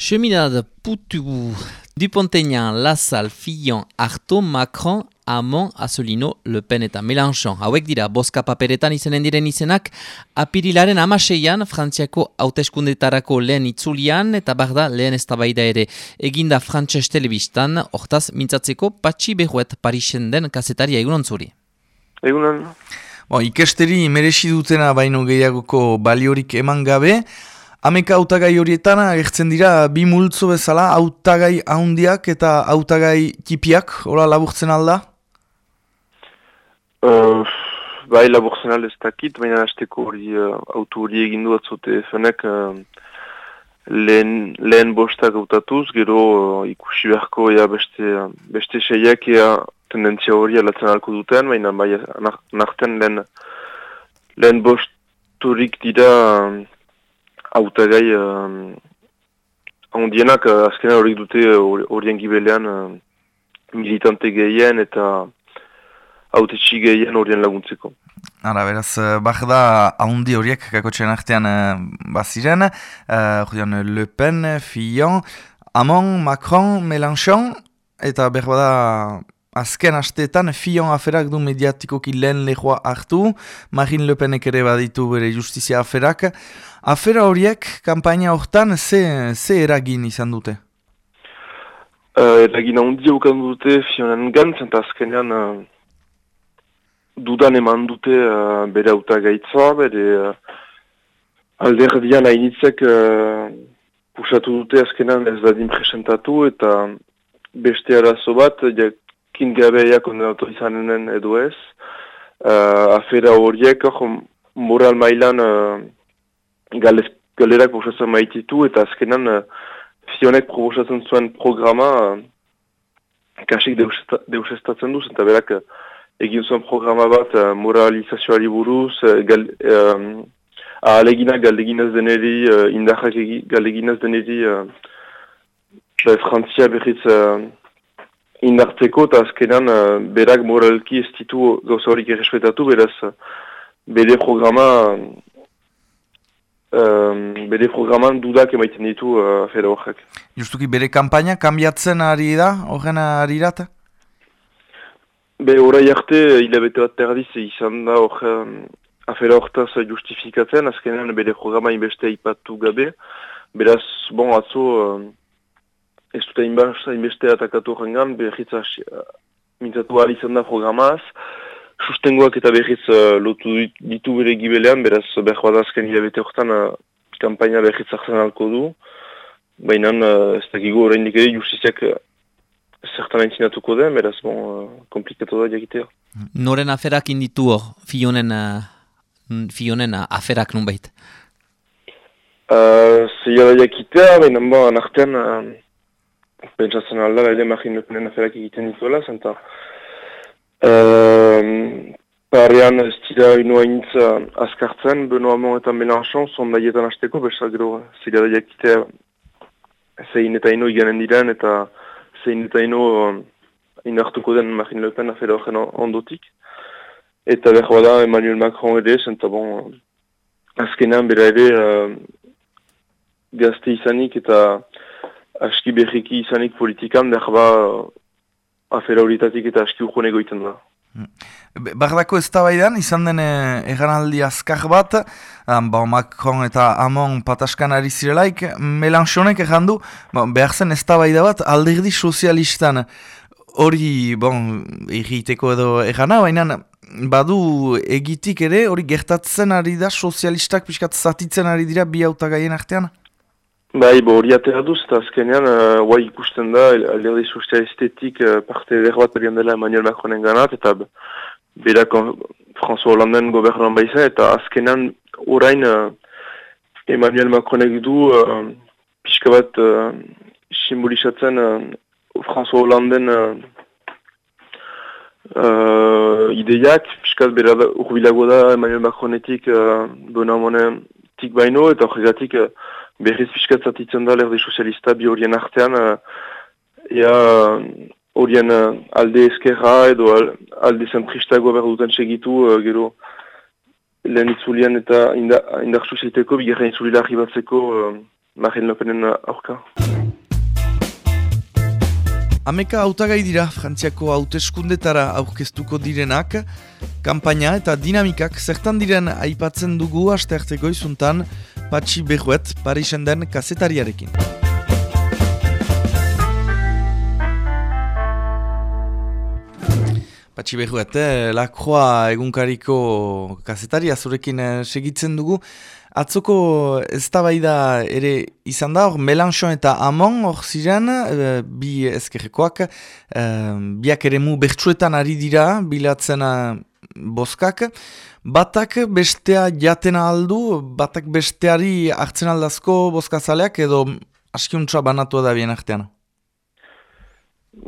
Cheminade Poutou, Duponteignan, Lasalle, Fillon, Arto, Macron, Amon, Asolino, Le Pen eta Mélenchon. Hauek dira, boska paperetan izenen diren izenak, apirilaren amaseian, Frantziako hauteskundetarako lehen itzulian, eta barda lehen eztabaida ere. Eginda Frantses Telebistan, hortaz, mintzatzeko, patxi behuet Parisen den kasetaria egunon zuri. Egunon. Bo, ikesteri merezi dutena baino gehiagoko baliorik eman gabe, Ameka autagai horietan agertzen dira bi multzo bezala autagai ahondiak eta autagai tipiak, hola laburtzen alda? Uh, bai laburtzen alda ez dakit, baina hasteko hori uh, auto hori egindu atzote fenek uh, lehen, lehen bostak autatuz, gero uh, ikusi beharko ea beste, beste seiak ea tendentzia hori alatzen alko duten, baina bai narten lehen, lehen bosturik dira autagai uh, ondienak uh, azkena horiek dute horien uh, gibelean uh, militante gehien eta autetxi gehien horien laguntzeko. Ara, beraz, bak da ahondi horiek kakotxean artean baziren, uh, Le Pen, Fillon, Amon, Macron, Mélenchon, eta berbada azken asteetan Fillon aferak du mediatikoki lehen lehoa hartu, Marine Le Penek ere baditu bere justizia aferak, Afera horiek, kampaina hortan, ze, ze eragin izan dute? Uh, eragin handi haukan dute fionen gantz, eta azkenean uh, dudan eman dute uh, bere auta gaitza, bere uh, alderdian hainitzek uh, pusatu dute azkenean ez dadin presentatu, eta beste arazo bat, jakin gabeia kondenatu izanen edo ez. Uh, afera horiek, moral mailan... Uh, galerak proposatzen maititu eta azkenan uh, Fionek proposatzen zuen programa uh, kasik deusestatzen duz eta berak uh, egin zuen programa bat uh, moralizazioari buruz, uh, gal, um, ahaleginak galdeginaz deneri, uh, indarrak galdeginaz deneri uh, Frantzia berriz uh, indartzeko eta azkenan uh, berak moralki ez ditu gauza horik errespetatu, beraz uh, bere programa um, bere programan dudak emaiten ditu uh, afera horrek. Justuki bere kampaina kambiatzen ari da, horren ari rata? Be, orai arte, hilabete bat terdiz izan da hor um, afera horretaz justifikatzen, azkenean bere programa inbeste aipatu gabe, beraz, bon, atzo, um, ez dut inbeste atakatu horrengan, behitza uh, mintzatu izan da programaz, sustengoak eta berriz uh, lotu ditu bere gibelean, beraz behar badazken hilabete horretan uh, kampaina berriz hartzen alko du, baina uh, ez dakigu horrein ere justiziak uh, zertan entzinatuko den, beraz bon, uh, komplikatu da jakitea. Noren aferak inditu hor, fionen, uh, fionen aferak nun behit? Uh, Zeia da jakitea, baina bon, artean, uh, pentsatzen alda, ere margin lepenen aferak egiten dituela, zenta, Uh, parean ez dira ino hainitza askartzen, Benoa Amon eta Melanchon sondaietan hasteko, besa gero zira da jakitea zein eta ino iganen diren eta zein eta ino uh, inartuko den Marine Le Pen afera horren ondotik. Eta behar da Emmanuel Macron ere, zenta bon, azkenean bera ere uh, gazte izanik eta aski berriki izanik politikan behar ba afera horitatik eta aski urkone egoiten da. Hmm. Bardako ez da baidan, izan den eganaldi azkar bat, um, ba, Macron eta Amon pataskan ari zirelaik, Melanchonek egan du, ba, behar zen ez bat, alderdi sozialistan hori, bon, egiteko edo egana, baina badu egitik ere, hori gertatzen ari da sozialistak pixkat zatitzen ari dira bi gaien artean? Bai, bo hori atera duz, eta azkenean, uh, ikusten da, alderdi sozialistetik uh, parte eder bat berian dela Emmanuel Macronen ganat, eta berak François Hollanden gobernan baizen, eta azkenean orain uh, Emmanuel Macronek du uh, pixka bat uh, simbolizatzen uh, François Hollanden uh, uh, ideiak, pixka bat bera urbilago da Emmanuel Macronetik uh, bonamonen tik baino, eta horregatik uh, berriz fiskatzatitzen da lerde sozialista bi horien artean, uh, ea horien uh, alde eskerra edo alde zentristago behar duten segitu, gero lehen itzulian eta indar, indar sozialiteko, bigarren itzulila arribatzeko uh, Marine Le Penen aurka. Ameka autagai dira Frantziako hauteskundetara aurkeztuko direnak, kampaina eta dinamikak zertan diren aipatzen dugu aste goizuntan Patxi Behuet Parisen den kazetariarekin. Patxi Behuet, eh, Lakroa egunkariko kazetaria zurekin eh, segitzen dugu. Atzoko eztabaida ere izan da, hor Melanchon eta Amon hor ziren, e, bi ezkerrekoak, e, biak ere mu bertsuetan ari dira, bilatzen boskak. Batak bestea jatena aldu, batak besteari hartzen aldazko boskazaleak edo askiuntza banatu da bien artean?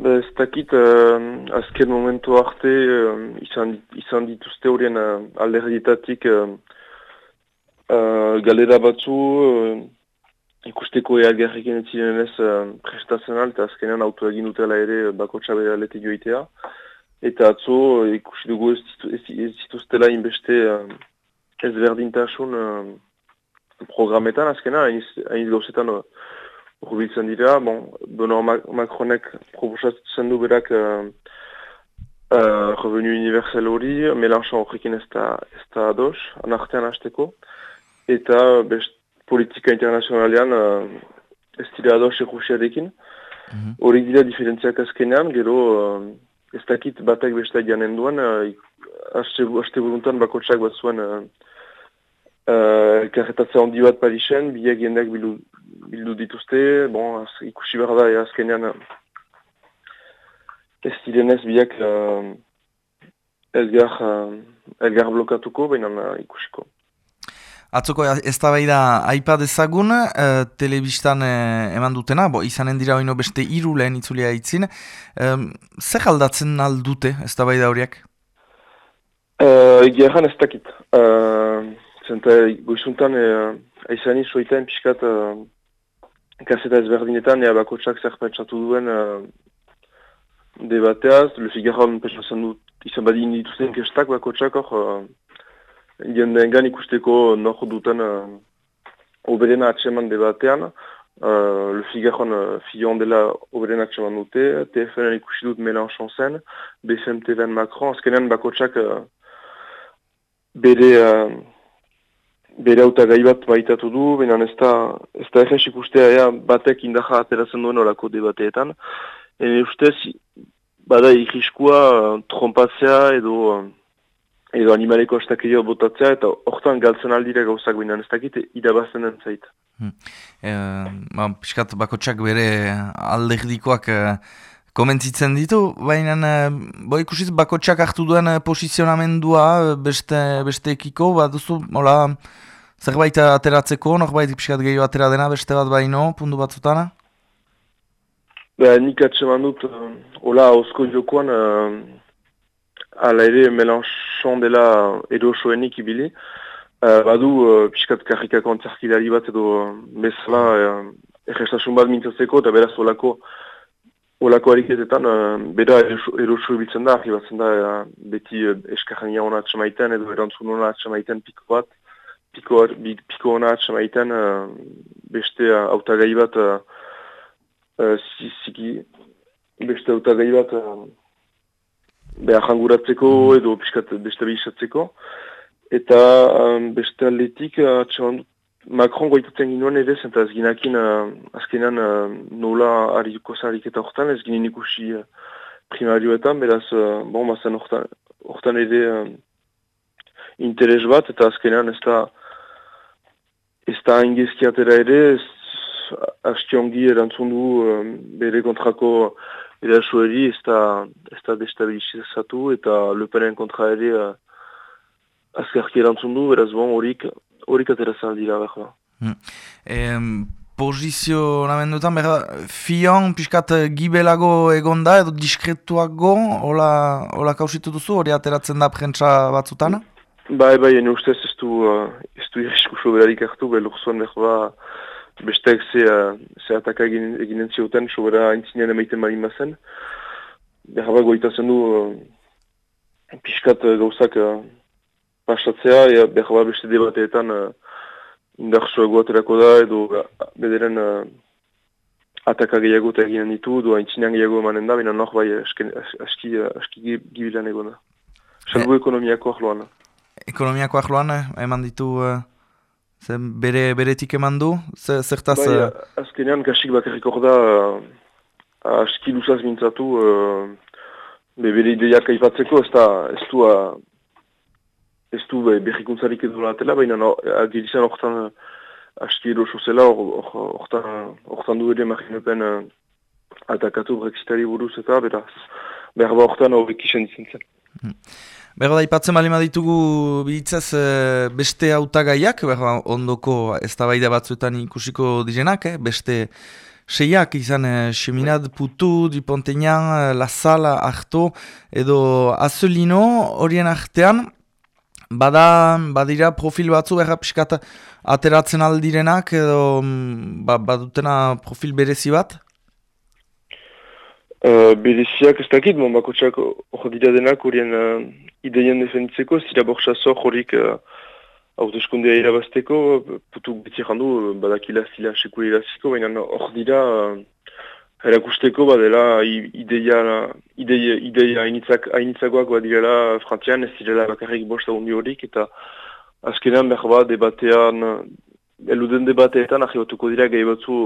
Ez dakit, uh, azken momentu arte uh, izan, izan dituzte horien uh, alderditatik Uh, galera batzu uh, ikusteko eagarrekin ez ziren ez uh, prestazional eta azkenean auto egin dutela ere bako txabera lete joitea. Eta atzo ikusi dugu ez, ez, zituztela inbeste uh, ez berdintasun uh, programetan azkenean, hain gauzetan uh, rubiltzen dira. Bon, Dono Macronek proposatzen du berak uh, uh, revenu universal hori, Melanchon horrekin ez da, ez da ados, anartean hasteko eta best politika internazionalean uh, ez dira ados ekusiarekin. Hori mm -hmm. dira diferentziak azkenean, gero uh, ez dakit batek beste janen duen, uh, haste buruntan bakotsak bat zuen uh, uh, karretatzea handi bat Parisen, biak jendeak bildu, bildu dituzte, bon, az, ikusi behar da, azkenean uh, ez direnez biak uh, elgar, uh, elgar blokatuko, baina uh, ikusiko. Atzoko ez da bai da aipa dezagun, uh, telebistan uh, eman dutena, bo, izanen dira oino beste iru lehen itzulia itzin. Um, zer aldatzen aldute ez da horiak? Uh, Gerran ez dakit. Uh, zenta, goizuntan, uh, aizani soitain pixkat uh, kaseta ezberdinetan, ea bako txak zer pentsatu duen uh, debateaz, lufi gerran pentsatzen dut, izan badi indituzten kestak bako hor, jendeen ikusteko nor duten uh, oberena atseman debatean. Uh, Le Figaron uh, fillon dela oberena atseman dute, TFN ikusi dut Mélenchon zen, BFM TV Macron, azkenean bakotsak uh, bere uh, bere auta gai bat baitatu du, baina ez da, ez da egez ikustea. Ea batek indaja ateratzen duen orako debateetan. Ene ustez, bada ikriskua uh, trompatzea edo edo animaleko estakio botatzea, eta hortan galtzen aldire gauzak binean, ez dakit irabazten den zait. Hmm. E, ba, piskat bakotsak bere alderdikoak e, komentzitzen ditu, baina e, bo ikusiz bakotsak hartu duen e, posizionamendua beste, beste ekiko, bat duzu, hola, zerbait ateratzeko, norbait piskat gehiago atera dena, beste bat baino, puntu batzutana? Ba, nik atseman dut, hola, osko jokoan, ala ere Melanchon dela erosoenik ibili. Uh, badu, uh, pixkat karrikako antzarkidari bat edo uh, bezala uh, egestasun bat mintzatzeko eta beraz olako olako hariketetan uh, bera eroso ibiltzen da, arribatzen da uh, beti uh, eskarrania hona atxamaiten edo erantzun hona atxamaiten piko bat piko, piko hona atxamaiten uh, beste uh, autagai bat uh, uh, ziki beste autagai bat uh, behar janguratzeko mm. edo piskat destabilizatzeko. Eta um, beste atletik, uh, Macron goitatzen ginoen ere, zenta ez ginakin uh, azkenan uh, nola hariko zaharik eta horretan, ez ginen ikusi uh, primarioetan, beraz, uh, bon, bazen horretan ere uh, interes bat, eta azkenan ez da ez da ingezki atera ere, ez hastiongi erantzun du um, bere kontrako erasoeri ez da, ez da destabilizatu eta lepenen kontra ere uh, azkarki erantzun du, beraz bon, horik, horik aterazan dira behar. Hmm. E, Pozizionamendutan, behar, fion, pixkat gibelago egonda edo diskretuago, hola, hola kausitu duzu, hori ateratzen da prentsa batzutana? Bai, bai, ene ustez ez du, uh, ez du irrisku soberarik hartu, behar lurzuan behar besteak ze, uh, ze ataka egin, eginen zioten, sobera aintzinean emaiten marin bazen. Behar goita zen du, uh, pixkat uh, gauzak uh, pasatzea, e, behar beste debateetan uh, indar soa da, edo uh, bederen uh, ataka gehiago eta eginen ditu, du haintzinean gehiago emanen da, baina nor bai aski, aski, aski gibilan egon da. Salbu ekonomiako ahloan. Ekonomiako ahloan eman ditu uh, bere, beretik eman du? Zertaz? Bai, uh... azkenean kasik bakarrik hor da uh, aski luzaz mintzatu uh, be, bere ideiak aipatzeko ez da ez du uh, ez du berrikuntzarik edo latela, baina no, agirizan horretan uh, aski edo sozela horretan du ere marginepen uh, atakatu brexitari buruz eta beraz behar ba horretan horrek izan izan zen. Hmm. Berra da, ipatzen malima ditugu bihitzaz eh, beste autagaiak, berra ondoko ez da batzuetan ikusiko direnak, eh? beste seiak izan eh, Seminad, Putu, Duponteñan, eh, La Sala, Arto, edo Azulino horien artean, bada, badira profil batzu berra piskat ateratzen aldirenak, edo mm, ba, badutena profil berezi bat? Bereziak ez dakit, mon bakotxak hor dira denak horien uh, ideien defenditzeko, ez dira bortxazo horik uh, hauteskundea irabazteko, putu beti jandu badakila zila sekule iraziko, baina hor dira uh, erakusteko badela ideia, ideia, ideia hainitzakoak badirela frantzian, ez direla bakarrik bosta hundi horik, eta azkenean behar bat debatean, eluden debateetan ahi batuko dira gai batzu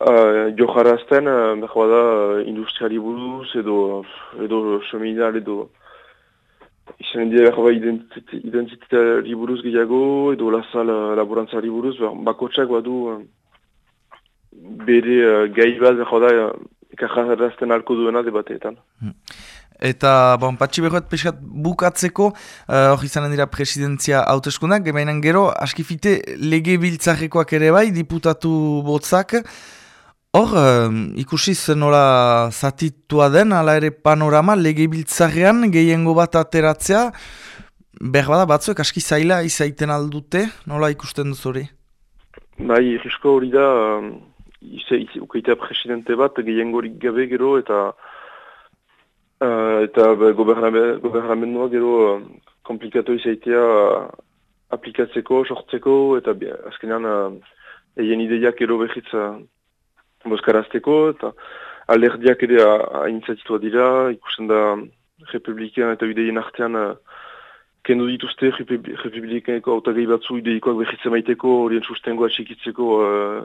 Uh, jo jarazten, uh, behar da, uh, industriali buruz, edo, edo sominal, edo izan dira behar da identitari buruz gehiago, edo lasal uh, laborantzari buruz, bakotsak badu uh, bere uh, gai bat behar da, uh, alko duena debateetan. Hmm. Eta, bon, patxi behoet peskat bukatzeko, hori uh, izanen dira presidentzia hauteskundak, gemainan gero, askifite lege biltzarekoak ere bai, diputatu botzak, Hor, ikusi nola zatitua den, ala ere panorama, lege biltzarean, gehiengo bat ateratzea, behar bada batzuek aski zaila izaiten aldute, nola ikusten duz hori? Bai, risko hori da, uh, ukeitea presidente bat, gehiengo gabe gero, eta uh, eta gobernamendua gero uh, komplikatu izaitea uh, aplikatzeko, sortzeko, eta azkenean uh, egin ideiak gero behitza boskarazteko, eta alderdiak ere haintzatitua dira, ikusten da republikan eta ideien artean uh, kendu dituzte republikaneko autagai batzu ideikoak behitzen maiteko, horien sustengoa txikitzeko uh,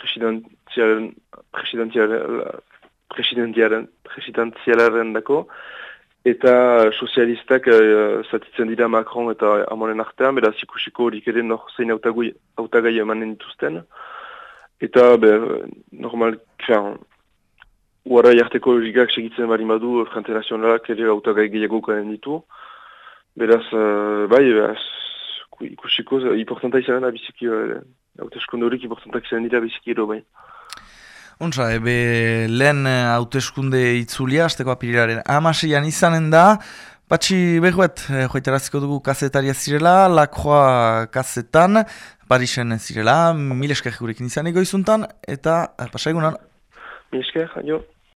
presidentiaren presidentiaren dako, eta sozialistak uh, zatitzen dira Macron eta Amonen artean, beraz ikusiko horik ere nor zein autagai emanen dituzten. Eta, be, normal, kran, uara jarteko ligak segitzen bari madu, Frente Nazionalak ere autagai gehiago kanen ditu. Beraz, uh, bai, beraz, ikusiko, importanta izan da biziki, uh, hauteskunde horik importantak izan dira biziki edo, bai. Ontsa, ebe lehen hauteskunde itzulia, azteko apirilaren amaseian izanen da, Patxi behuet, eh, joitaraziko dugu kazetaria zirela, lakroa kazetan, Parisen zirela, mil esker gurekin izan egoizuntan, eta eh, pasaigunan. Mil esker, adio.